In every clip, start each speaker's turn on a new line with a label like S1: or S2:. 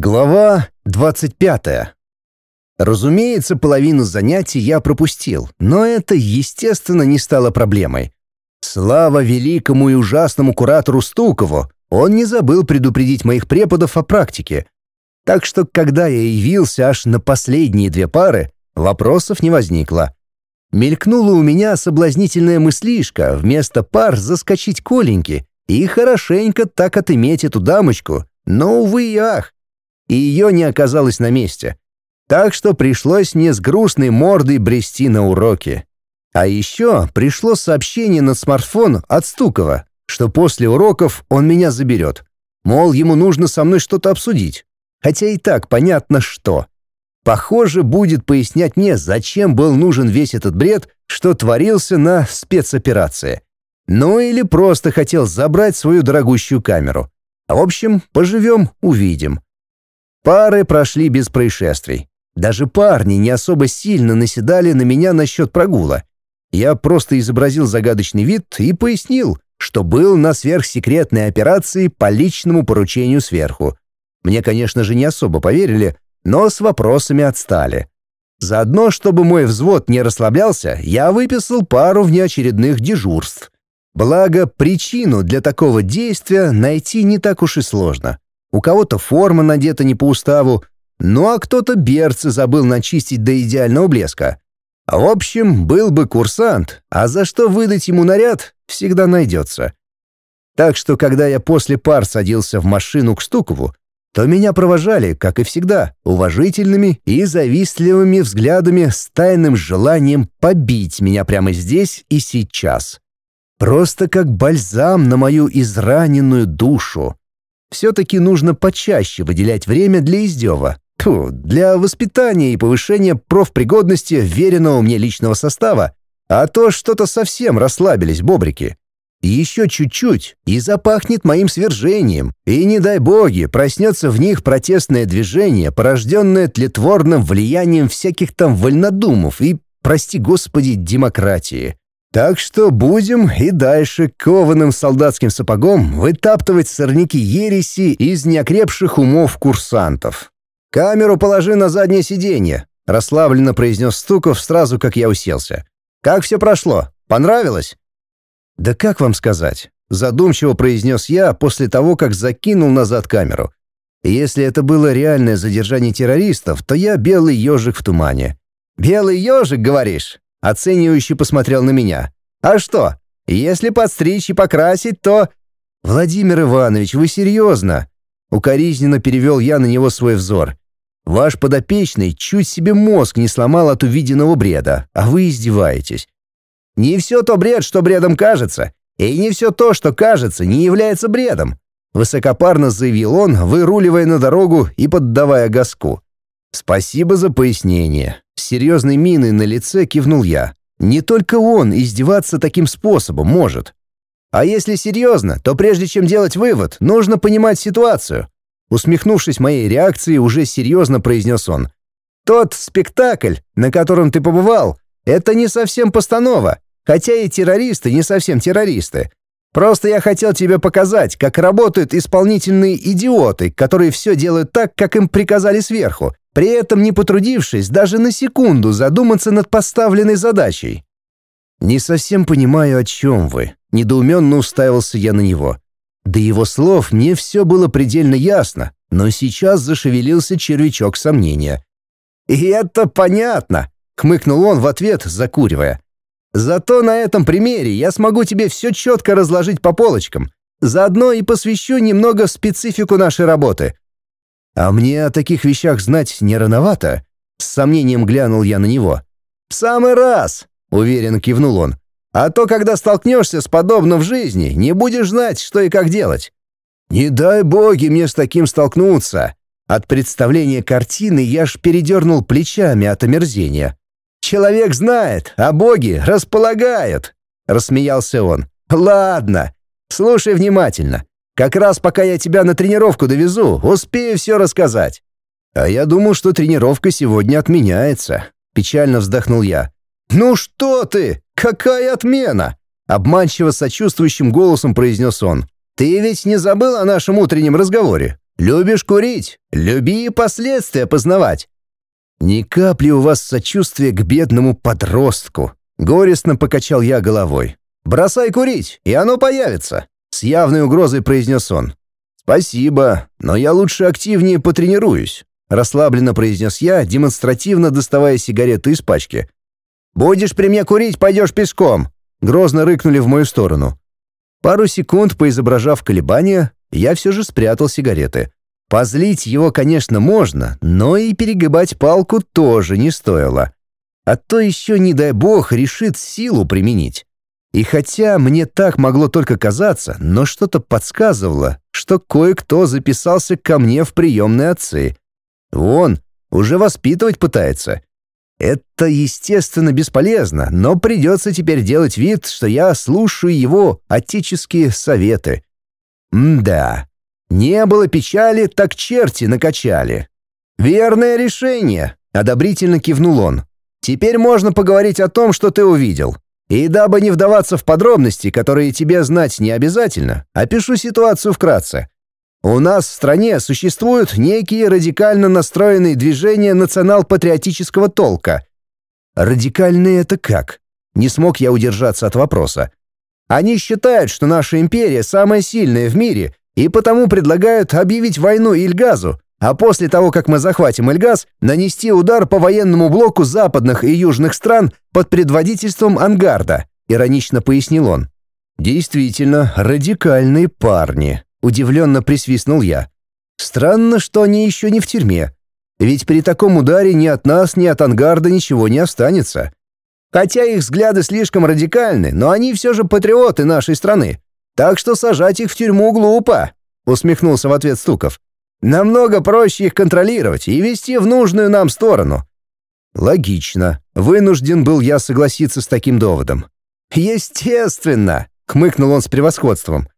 S1: Глава 25. Разумеется, половину занятий я пропустил, но это, естественно, не стало проблемой. Слава великому и ужасному куратору Стукову, он не забыл предупредить моих преподов о практике. Так что, когда я явился аж на последние две пары, вопросов не возникло. Мелькнула у меня соблазнительная мыслишка вместо пар заскочить Коленьке и хорошенько так отыметь эту дамочку, но, увы и ах, и ее не оказалось на месте. Так что пришлось мне с грустной мордой брести на уроки. А еще пришло сообщение на смартфон от Стукова, что после уроков он меня заберет. Мол, ему нужно со мной что-то обсудить. Хотя и так понятно, что. Похоже, будет пояснять мне, зачем был нужен весь этот бред, что творился на спецоперации. Ну или просто хотел забрать свою дорогущую камеру. В общем, поживем, увидим. Пары прошли без происшествий. Даже парни не особо сильно наседали на меня насчет прогула. Я просто изобразил загадочный вид и пояснил, что был на сверхсекретной операции по личному поручению сверху. Мне, конечно же, не особо поверили, но с вопросами отстали. Заодно, чтобы мой взвод не расслаблялся, я выписал пару внеочередных дежурств. Благо, причину для такого действия найти не так уж и сложно. У кого-то форма надета не по уставу, ну а кто-то берцы забыл начистить до идеального блеска. В общем, был бы курсант, а за что выдать ему наряд, всегда найдется. Так что, когда я после пар садился в машину к Стукову, то меня провожали, как и всегда, уважительными и завистливыми взглядами с тайным желанием побить меня прямо здесь и сейчас. Просто как бальзам на мою израненную душу. Все-таки нужно почаще выделять время для издева, Тьфу, для воспитания и повышения профпригодности веренного мне личного состава, а то что-то совсем расслабились бобрики. Еще чуть-чуть, и запахнет моим свержением, и, не дай боги, проснется в них протестное движение, порожденное тлетворным влиянием всяких там вольнодумов и, прости господи, демократии. Так что будем и дальше кованым солдатским сапогом вытаптывать сорняки ереси из неокрепших умов курсантов. «Камеру положи на заднее сиденье», — расслабленно произнес Стуков сразу, как я уселся. «Как все прошло? Понравилось?» «Да как вам сказать?» — задумчиво произнес я после того, как закинул назад камеру. «Если это было реальное задержание террористов, то я белый ежик в тумане». «Белый ежик, говоришь?» Оценивающий посмотрел на меня. «А что, если подстричь и покрасить, то...» «Владимир Иванович, вы серьезно?» Укоризненно перевел я на него свой взор. «Ваш подопечный чуть себе мозг не сломал от увиденного бреда, а вы издеваетесь. Не все то бред, что бредом кажется, и не все то, что кажется, не является бредом», высокопарно заявил он, выруливая на дорогу и поддавая газку. «Спасибо за пояснение. С серьезной миной на лице кивнул я. Не только он издеваться таким способом может. А если серьезно, то прежде чем делать вывод, нужно понимать ситуацию. Усмехнувшись моей реакции, уже серьезно произнес он. Тот спектакль, на котором ты побывал, это не совсем постанова, хотя и террористы не совсем террористы. Просто я хотел тебе показать, как работают исполнительные идиоты, которые все делают так, как им приказали сверху, при этом не потрудившись даже на секунду задуматься над поставленной задачей. «Не совсем понимаю, о чем вы», — недоуменно уставился я на него. До его слов мне все было предельно ясно, но сейчас зашевелился червячок сомнения. «И это понятно», — хмыкнул он в ответ, закуривая. «Зато на этом примере я смогу тебе все четко разложить по полочкам. Заодно и посвящу немного специфику нашей работы. «А мне о таких вещах знать не рановато?» С сомнением глянул я на него. «В самый раз!» — уверенно кивнул он. «А то, когда столкнешься с подобным в жизни, не будешь знать, что и как делать». «Не дай боги мне с таким столкнуться!» От представления картины я ж передернул плечами от омерзения. «Человек знает, а боги располагают!» — рассмеялся он. «Ладно, слушай внимательно. Как раз пока я тебя на тренировку довезу, успею все рассказать». «А я думал, что тренировка сегодня отменяется», — печально вздохнул я. «Ну что ты? Какая отмена?» Обманчиво сочувствующим голосом произнес он. «Ты ведь не забыл о нашем утреннем разговоре? Любишь курить? Люби и последствия познавать. Ни капли у вас сочувствия к бедному подростку. Горестно покачал я головой. Бросай курить, и оно появится. С явной угрозой произнес он. «Спасибо, но я лучше активнее потренируюсь», — расслабленно произнес я, демонстративно доставая сигареты из пачки. «Будешь при мне курить, пойдешь пешком», — грозно рыкнули в мою сторону. Пару секунд, поизображав колебания, я все же спрятал сигареты. Позлить его, конечно, можно, но и перегибать палку тоже не стоило. А то еще, не дай бог, решит силу применить. И хотя мне так могло только казаться, но что-то подсказывало, что кое-кто записался ко мне в приемные отцы. Вон, уже воспитывать пытается. Это, естественно, бесполезно, но придется теперь делать вид, что я слушаю его отеческие советы. М-да, не было печали, так черти накачали. «Верное решение», — одобрительно кивнул он. «Теперь можно поговорить о том, что ты увидел. И дабы не вдаваться в подробности, которые тебе знать не обязательно, опишу ситуацию вкратце. У нас в стране существуют некие радикально настроенные движения национал-патриотического толка. Радикальные это как? Не смог я удержаться от вопроса. Они считают, что наша империя самая сильная в мире, и потому предлагают объявить войну Ильгазу, а после того, как мы захватим Эльгаз, нанести удар по военному блоку западных и южных стран под предводительством Ангарда», — иронично пояснил он. «Действительно, радикальные парни», — удивленно присвистнул я. «Странно, что они еще не в тюрьме. Ведь при таком ударе ни от нас, ни от Ангарда ничего не останется. Хотя их взгляды слишком радикальны, но они все же патриоты нашей страны. Так что сажать их в тюрьму глупо», — усмехнулся в ответ Стуков. Намного проще их контролировать и вести в нужную нам сторону. Логично. Вынужден был я согласиться с таким доводом. Естественно, хмыкнул он с превосходством.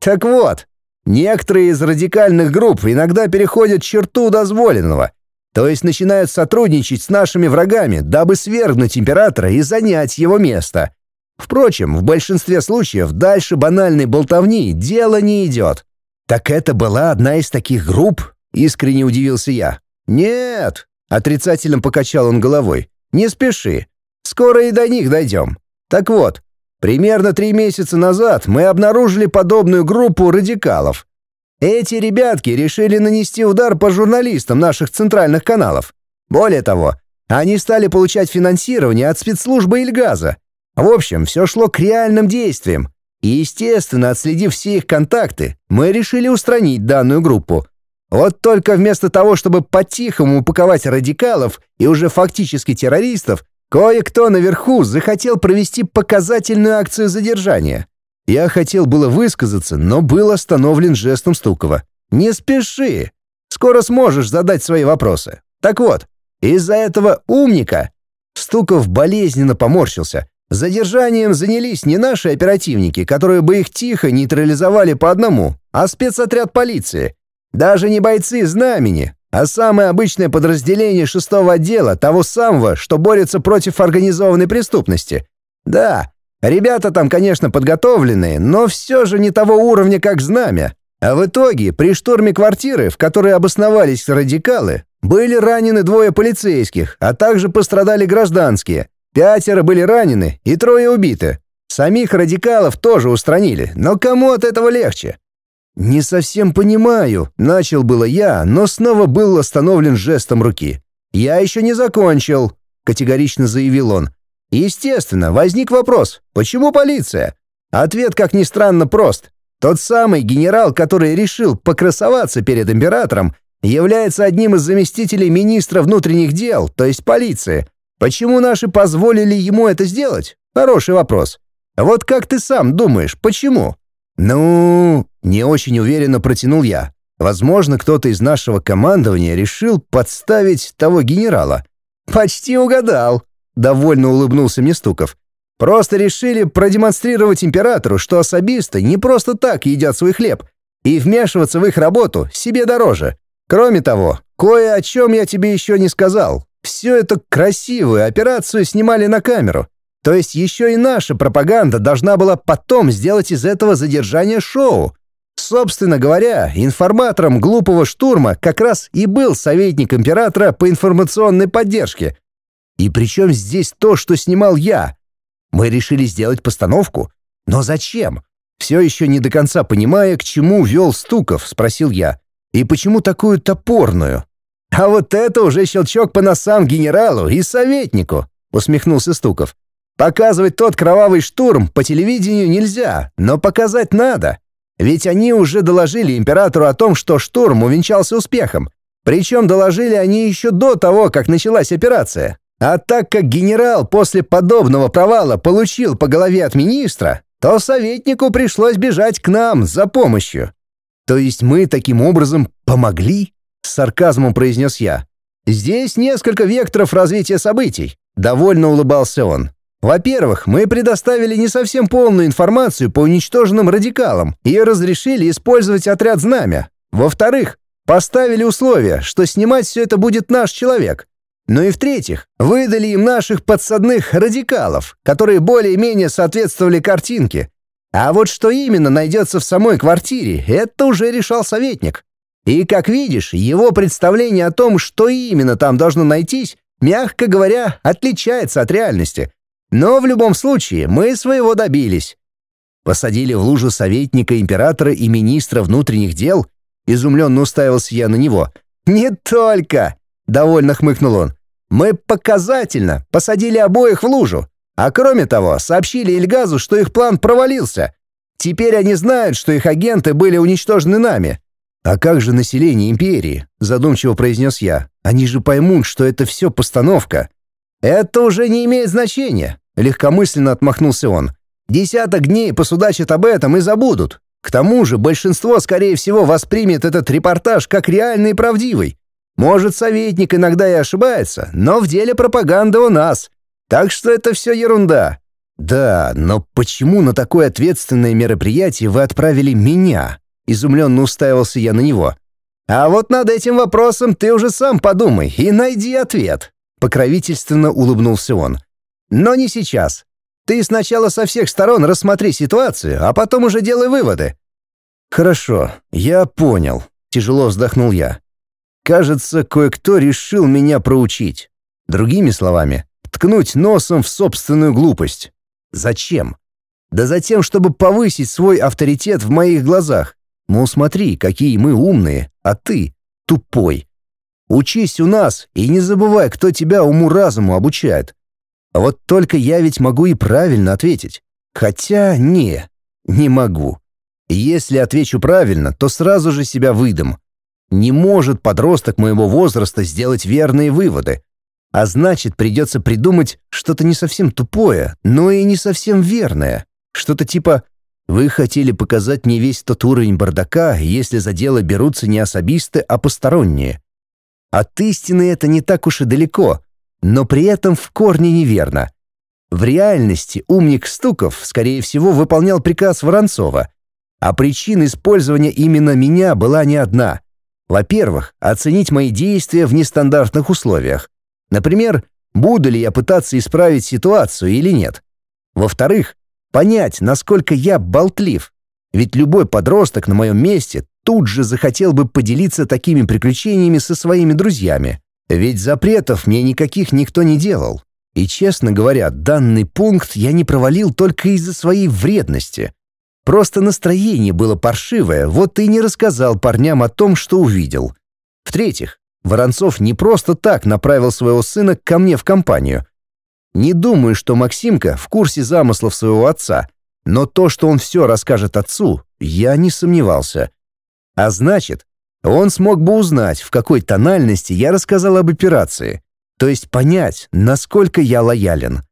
S1: Так вот, некоторые из радикальных групп иногда переходят черту дозволенного, то есть начинают сотрудничать с нашими врагами, дабы свергнуть императора и занять его место. Впрочем, в большинстве случаев дальше банальной болтовни дело не идет. «Так это была одна из таких групп?» — искренне удивился я. «Нет!» — отрицательно покачал он головой. «Не спеши. Скоро и до них дойдем. Так вот, примерно три месяца назад мы обнаружили подобную группу радикалов. Эти ребятки решили нанести удар по журналистам наших центральных каналов. Более того, они стали получать финансирование от спецслужбы Ильгаза. В общем, все шло к реальным действиям. Естественно, отследив все их контакты, мы решили устранить данную группу. Вот только вместо того, чтобы по-тихому упаковать радикалов и уже фактически террористов, кое-кто наверху захотел провести показательную акцию задержания. Я хотел было высказаться, но был остановлен жестом Стукова. «Не спеши! Скоро сможешь задать свои вопросы. Так вот, из-за этого умника...» Стуков болезненно поморщился, Задержанием занялись не наши оперативники, которые бы их тихо нейтрализовали по одному, а спецотряд полиции. Даже не бойцы знамени, а самое обычное подразделение шестого отдела, того самого, что борется против организованной преступности. Да, ребята там, конечно, подготовленные, но все же не того уровня, как знамя. А в итоге, при штурме квартиры, в которой обосновались радикалы, были ранены двое полицейских, а также пострадали гражданские. Пятеро были ранены и трое убиты. Самих радикалов тоже устранили, но кому от этого легче? «Не совсем понимаю», — начал было я, но снова был остановлен жестом руки. «Я еще не закончил», — категорично заявил он. Естественно, возник вопрос, почему полиция? Ответ, как ни странно, прост. Тот самый генерал, который решил покрасоваться перед императором, является одним из заместителей министра внутренних дел, то есть полиции, Почему наши позволили ему это сделать? Хороший вопрос. Вот как ты сам думаешь, почему? Ну, не очень уверенно протянул я. Возможно, кто-то из нашего командования решил подставить того генерала. Почти угадал, довольно улыбнулся мне Стуков. Просто решили продемонстрировать императору, что особисты не просто так едят свой хлеб, и вмешиваться в их работу себе дороже. Кроме того, кое о чем я тебе еще не сказал. Всю эту красивую операцию снимали на камеру. То есть еще и наша пропаганда должна была потом сделать из этого задержания шоу. Собственно говоря, информатором глупого штурма как раз и был советник императора по информационной поддержке. И причем здесь то, что снимал я? Мы решили сделать постановку. Но зачем? Все еще не до конца понимая, к чему вел Стуков, спросил я. И почему такую топорную? А вот это уже щелчок по носам генералу и советнику, усмехнулся Стуков. Показывать тот кровавый штурм по телевидению нельзя, но показать надо. Ведь они уже доложили императору о том, что штурм увенчался успехом. Причем доложили они еще до того, как началась операция. А так как генерал после подобного провала получил по голове от министра, то советнику пришлось бежать к нам за помощью. То есть мы таким образом помогли? С сарказмом произнес я. Здесь несколько векторов развития событий. Довольно улыбался он. Во-первых, мы предоставили не совсем полную информацию по уничтоженным радикалам и разрешили использовать отряд «Знамя». Во-вторых, поставили условие, что снимать все это будет наш человек. Ну и в-третьих, выдали им наших подсадных радикалов, которые более-менее соответствовали картинке. А вот что именно найдется в самой квартире, это уже решал советник. И, как видишь, его представление о том, что именно там должно найтись, мягко говоря, отличается от реальности – но в любом случае мы своего добились. Посадили в лужу советника императора и министра внутренних дел? Изумленно уставился я на него. «Не только!» — довольно хмыкнул он. «Мы показательно посадили обоих в лужу. А кроме того, сообщили Эльгазу, что их план провалился. Теперь они знают, что их агенты были уничтожены нами». «А как же население империи?» — задумчиво произнес я. «Они же поймут, что это все постановка». «Это уже не имеет значения», — легкомысленно отмахнулся он. «Десяток дней посудачат об этом и забудут. К тому же большинство, скорее всего, воспримет этот репортаж как реальный и правдивый. Может, советник иногда и ошибается, но в деле пропаганды у нас. Так что это все ерунда». «Да, но почему на такое ответственное мероприятие вы отправили меня?» Изумленно уставился я на него. «А вот над этим вопросом ты уже сам подумай и найди ответ». Покровительственно улыбнулся он. «Но не сейчас. Ты сначала со всех сторон рассмотри ситуацию, а потом уже делай выводы». «Хорошо, я понял», — тяжело вздохнул я. «Кажется, кое-кто решил меня проучить. Другими словами, ткнуть носом в собственную глупость. Зачем? Да затем, чтобы повысить свой авторитет в моих глазах. Мол, смотри, какие мы умные, а ты тупой. Учись у нас и не забывай, кто тебя уму-разуму обучает. А вот только я ведь могу и правильно ответить. Хотя не, не могу. Если отвечу правильно, то сразу же себя выдам. Не может подросток моего возраста сделать верные выводы. А значит, придется придумать что-то не совсем тупое, но и не совсем верное. Что-то типа «Вы хотели показать мне весь тот уровень бардака, если за дело берутся не особисты, а посторонние». От истины это не так уж и далеко, но при этом в корне неверно. В реальности умник Стуков, скорее всего, выполнял приказ Воронцова, а причина использования именно меня была не одна. Во-первых, оценить мои действия в нестандартных условиях. Например, буду ли я пытаться исправить ситуацию или нет. Во-вторых, понять, насколько я болтлив. Ведь любой подросток на моем месте тут же захотел бы поделиться такими приключениями со своими друзьями. Ведь запретов мне никаких никто не делал. И, честно говоря, данный пункт я не провалил только из-за своей вредности. Просто настроение было паршивое, вот и не рассказал парням о том, что увидел. В-третьих, Воронцов не просто так направил своего сына ко мне в компанию. Не думаю, что Максимка в курсе замыслов своего отца, но то, что он все расскажет отцу, я не сомневался. А значит, он смог бы узнать, в какой тональности я рассказал об операции, то есть понять, насколько я лоялен.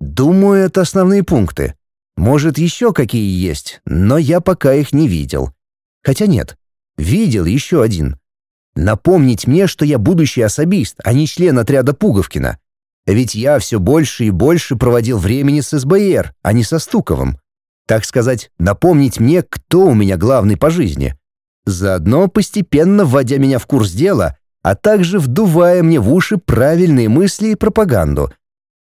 S1: Думаю, это основные пункты. Может, еще какие есть, но я пока их не видел. Хотя нет, видел еще один. Напомнить мне, что я будущий особист, а не член отряда Пуговкина. Ведь я все больше и больше проводил времени с СБР, а не со Стуковым. Так сказать, напомнить мне, кто у меня главный по жизни заодно постепенно вводя меня в курс дела, а также вдувая мне в уши правильные мысли и пропаганду.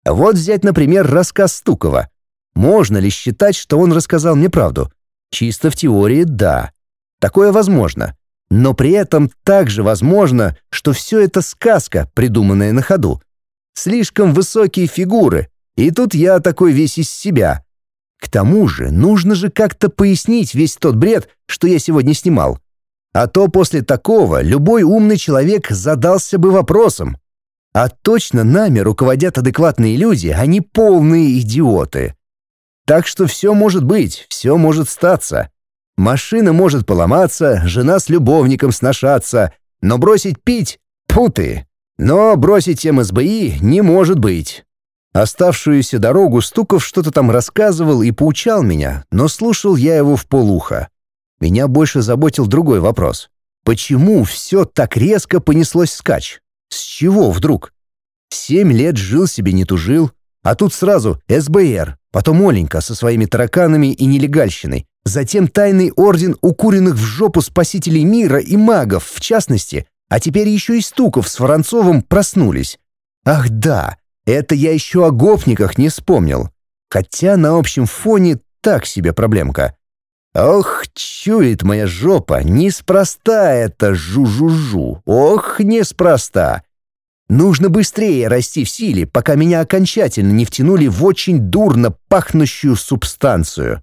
S1: Вот взять, например, рассказ Стукова. Можно ли считать, что он рассказал мне правду? Чисто в теории – да. Такое возможно. Но при этом также возможно, что все это сказка, придуманная на ходу. Слишком высокие фигуры, и тут я такой весь из себя. К тому же нужно же как-то пояснить весь тот бред, что я сегодня снимал. А то после такого любой умный человек задался бы вопросом. А точно нами руководят адекватные люди, а не полные идиоты. Так что все может быть, все может статься. Машина может поломаться, жена с любовником сношаться, но бросить пить — путы. Но бросить МСБИ не может быть. Оставшуюся дорогу Стуков что-то там рассказывал и поучал меня, но слушал я его в полуха. Меня больше заботил другой вопрос. Почему все так резко понеслось скач? С чего вдруг? Семь лет жил себе не тужил, а тут сразу СБР, потом Оленька со своими тараканами и нелегальщиной, затем тайный орден укуренных в жопу спасителей мира и магов, в частности, а теперь еще и Стуков с Воронцовым проснулись. Ах да, это я еще о гопниках не вспомнил. Хотя на общем фоне так себе проблемка. Ох, чует моя жопа, неспроста это жу-жу-жу. Ох, неспроста. Нужно быстрее расти в силе, пока меня окончательно не втянули в очень дурно пахнущую субстанцию.